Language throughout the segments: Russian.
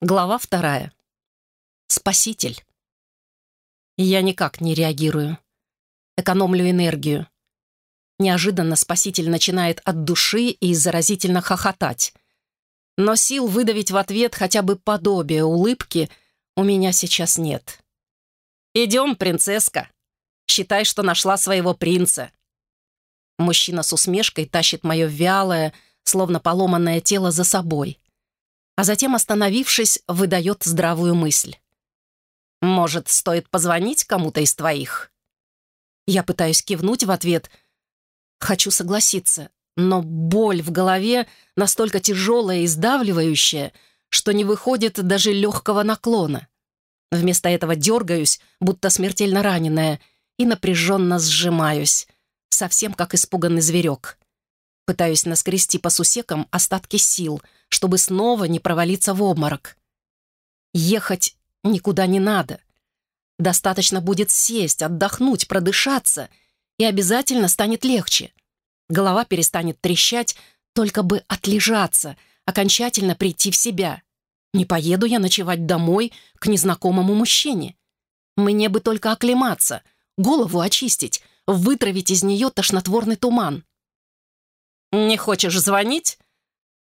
Глава вторая. Спаситель. Я никак не реагирую. Экономлю энергию. Неожиданно спаситель начинает от души и заразительно хохотать. Но сил выдавить в ответ хотя бы подобие улыбки у меня сейчас нет. «Идем, принцесска. Считай, что нашла своего принца». Мужчина с усмешкой тащит мое вялое, словно поломанное тело за собой а затем, остановившись, выдает здравую мысль. «Может, стоит позвонить кому-то из твоих?» Я пытаюсь кивнуть в ответ. Хочу согласиться, но боль в голове настолько тяжелая и сдавливающая, что не выходит даже легкого наклона. Вместо этого дергаюсь, будто смертельно раненая, и напряженно сжимаюсь, совсем как испуганный зверек. Пытаюсь наскрести по сусекам остатки сил — чтобы снова не провалиться в обморок. Ехать никуда не надо. Достаточно будет сесть, отдохнуть, продышаться, и обязательно станет легче. Голова перестанет трещать, только бы отлежаться, окончательно прийти в себя. Не поеду я ночевать домой к незнакомому мужчине. Мне бы только оклематься, голову очистить, вытравить из нее тошнотворный туман. «Не хочешь звонить?»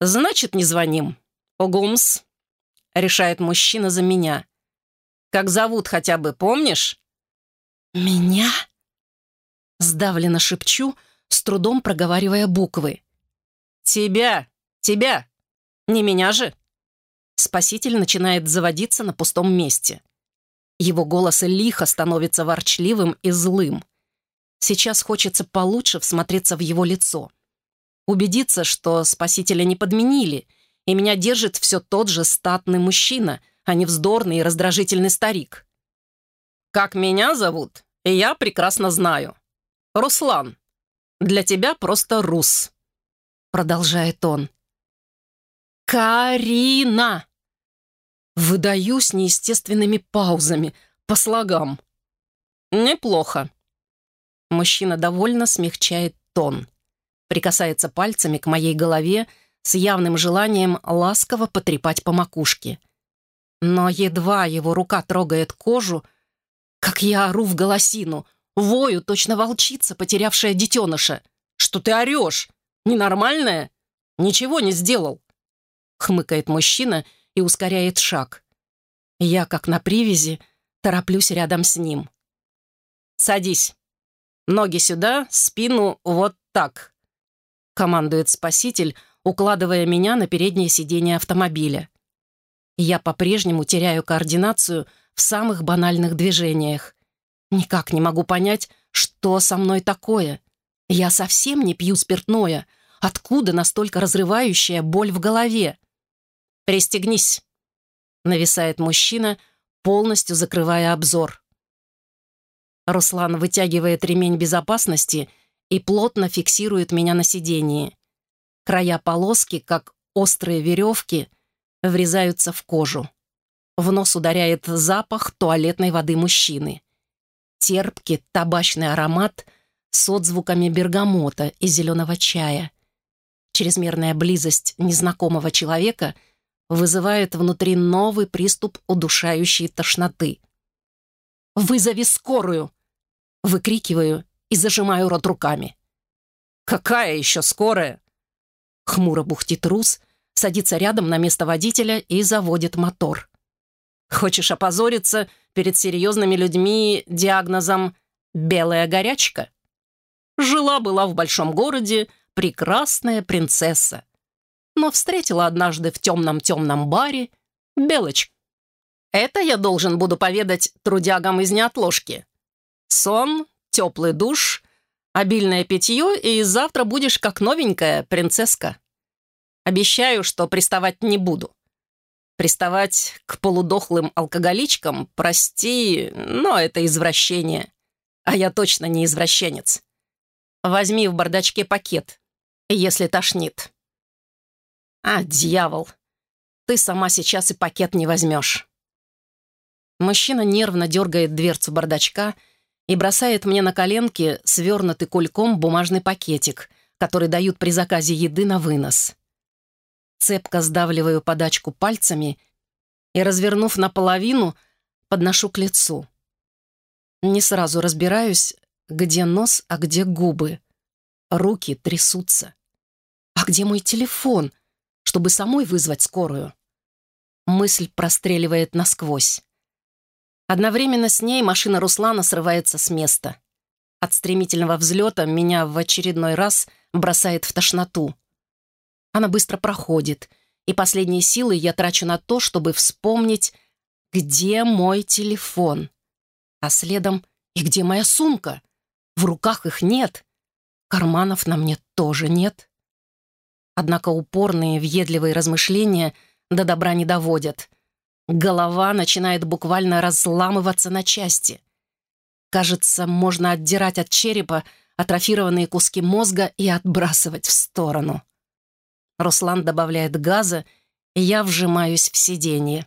«Значит, не звоним. Огумс», — решает мужчина за меня. «Как зовут хотя бы, помнишь?» «Меня?» Сдавленно шепчу, с трудом проговаривая буквы. «Тебя! Тебя! Не меня же!» Спаситель начинает заводиться на пустом месте. Его голос лихо становится ворчливым и злым. Сейчас хочется получше всмотреться в его лицо убедиться, что спасителя не подменили, и меня держит все тот же статный мужчина, а не вздорный и раздражительный старик. «Как меня зовут, я прекрасно знаю. Руслан. Для тебя просто Рус», — продолжает он. «Карина!» Выдаю с неестественными паузами, по слогам. «Неплохо». Мужчина довольно смягчает тон прикасается пальцами к моей голове с явным желанием ласково потрепать по макушке. Но едва его рука трогает кожу, как я ору в голосину, вою точно волчица, потерявшая детеныша. «Что ты орешь? Ненормальная? Ничего не сделал!» Хмыкает мужчина и ускоряет шаг. Я, как на привязи, тороплюсь рядом с ним. «Садись. Ноги сюда, спину вот так командует спаситель, укладывая меня на переднее сиденье автомобиля. Я по-прежнему теряю координацию в самых банальных движениях. Никак не могу понять, что со мной такое. Я совсем не пью спиртное. Откуда настолько разрывающая боль в голове? «Пристегнись», — нависает мужчина, полностью закрывая обзор. Руслан вытягивает ремень безопасности и плотно фиксирует меня на сидении. Края полоски, как острые веревки, врезаются в кожу. В нос ударяет запах туалетной воды мужчины. Терпкий табачный аромат с отзвуками бергамота и зеленого чая. Чрезмерная близость незнакомого человека вызывает внутри новый приступ удушающей тошноты. «Вызови скорую!» Выкрикиваю и зажимаю рот руками. «Какая еще скорая?» Хмуро бухтит Рус, садится рядом на место водителя и заводит мотор. «Хочешь опозориться перед серьезными людьми диагнозом «белая горячка»?» Жила-была в большом городе прекрасная принцесса, но встретила однажды в темном-темном баре Белочку. Это я должен буду поведать трудягам из неотложки. Сон теплый душ, обильное питье, и завтра будешь как новенькая принцесска. Обещаю, что приставать не буду. Приставать к полудохлым алкоголичкам, прости, но это извращение. А я точно не извращенец. Возьми в бардачке пакет, если тошнит. А, дьявол, ты сама сейчас и пакет не возьмешь. Мужчина нервно дергает дверцу бардачка и бросает мне на коленки свернутый кульком бумажный пакетик, который дают при заказе еды на вынос. Цепко сдавливаю подачку пальцами и, развернув наполовину, подношу к лицу. Не сразу разбираюсь, где нос, а где губы. Руки трясутся. А где мой телефон, чтобы самой вызвать скорую? Мысль простреливает насквозь. Одновременно с ней машина Руслана срывается с места. От стремительного взлета меня в очередной раз бросает в тошноту. Она быстро проходит, и последние силы я трачу на то, чтобы вспомнить, где мой телефон. А следом и где моя сумка? В руках их нет. Карманов на мне тоже нет. Однако упорные, въедливые размышления до добра не доводят. Голова начинает буквально разламываться на части. Кажется, можно отдирать от черепа атрофированные куски мозга и отбрасывать в сторону. Руслан добавляет газа, и я вжимаюсь в сиденье.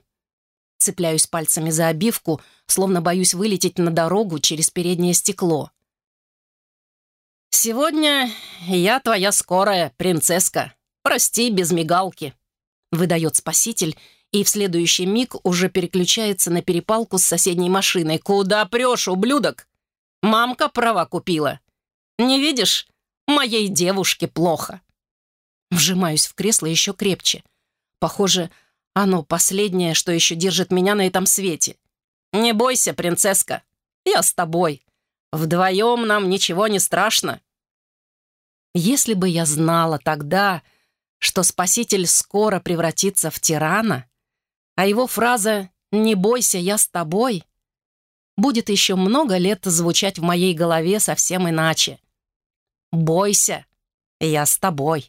Цепляюсь пальцами за обивку, словно боюсь вылететь на дорогу через переднее стекло. «Сегодня я твоя скорая, принцесска. Прости, без мигалки», — выдает спаситель, и в следующий миг уже переключается на перепалку с соседней машиной. «Куда прешь, ублюдок? Мамка права купила. Не видишь? Моей девушке плохо». Вжимаюсь в кресло еще крепче. Похоже, оно последнее, что еще держит меня на этом свете. «Не бойся, принцесска, я с тобой. Вдвоем нам ничего не страшно». Если бы я знала тогда, что Спаситель скоро превратится в тирана, а его фраза «Не бойся, я с тобой» будет еще много лет звучать в моей голове совсем иначе. «Бойся, я с тобой».